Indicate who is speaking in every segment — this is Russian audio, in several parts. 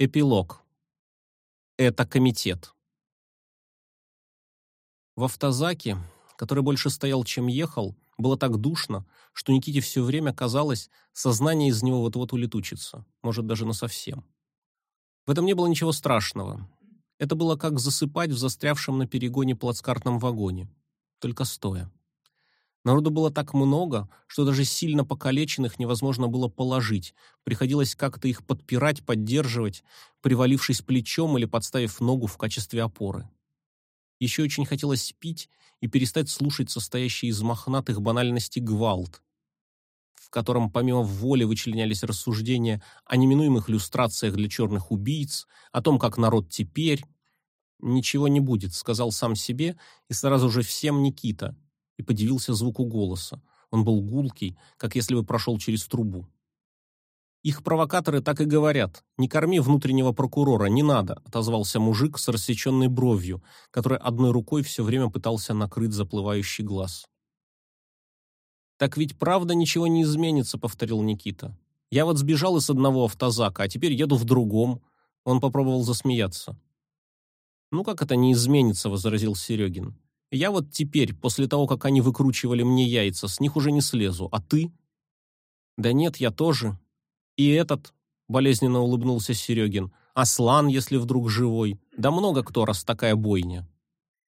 Speaker 1: Эпилог. Это комитет. В автозаке, который больше стоял, чем ехал, было так душно, что Никите все время казалось, сознание из него вот-вот улетучится, может, даже насовсем. В этом не было ничего страшного. Это было как засыпать в застрявшем на перегоне плацкартном вагоне, только стоя. Народу было так много, что даже сильно покалеченных невозможно было положить. Приходилось как-то их подпирать, поддерживать, привалившись плечом или подставив ногу в качестве опоры. Еще очень хотелось пить и перестать слушать состоящий из мохнатых банальностей гвалт, в котором помимо воли вычленялись рассуждения о неминуемых люстрациях для черных убийц, о том, как народ теперь... «Ничего не будет», — сказал сам себе, и сразу же всем Никита — и подивился звуку голоса. Он был гулкий, как если бы прошел через трубу. «Их провокаторы так и говорят. Не корми внутреннего прокурора, не надо», отозвался мужик с рассеченной бровью, который одной рукой все время пытался накрыть заплывающий глаз. «Так ведь правда ничего не изменится», — повторил Никита. «Я вот сбежал из одного автозака, а теперь еду в другом». Он попробовал засмеяться. «Ну как это не изменится?» — возразил Серегин. Я вот теперь, после того, как они выкручивали мне яйца, с них уже не слезу. А ты? Да нет, я тоже. И этот, болезненно улыбнулся Серегин. Аслан, если вдруг живой. Да много кто, раз такая бойня.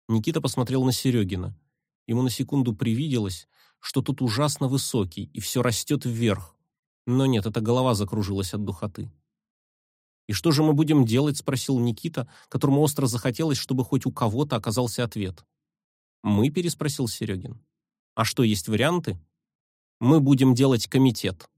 Speaker 1: Никита посмотрел на Серегина. Ему на секунду привиделось, что тут ужасно высокий и все растет вверх. Но нет, эта голова закружилась от духоты. «И что же мы будем делать?» – спросил Никита, которому остро захотелось, чтобы хоть у кого-то оказался ответ. «Мы?» – переспросил Серегин. «А что, есть варианты?» «Мы будем делать комитет»,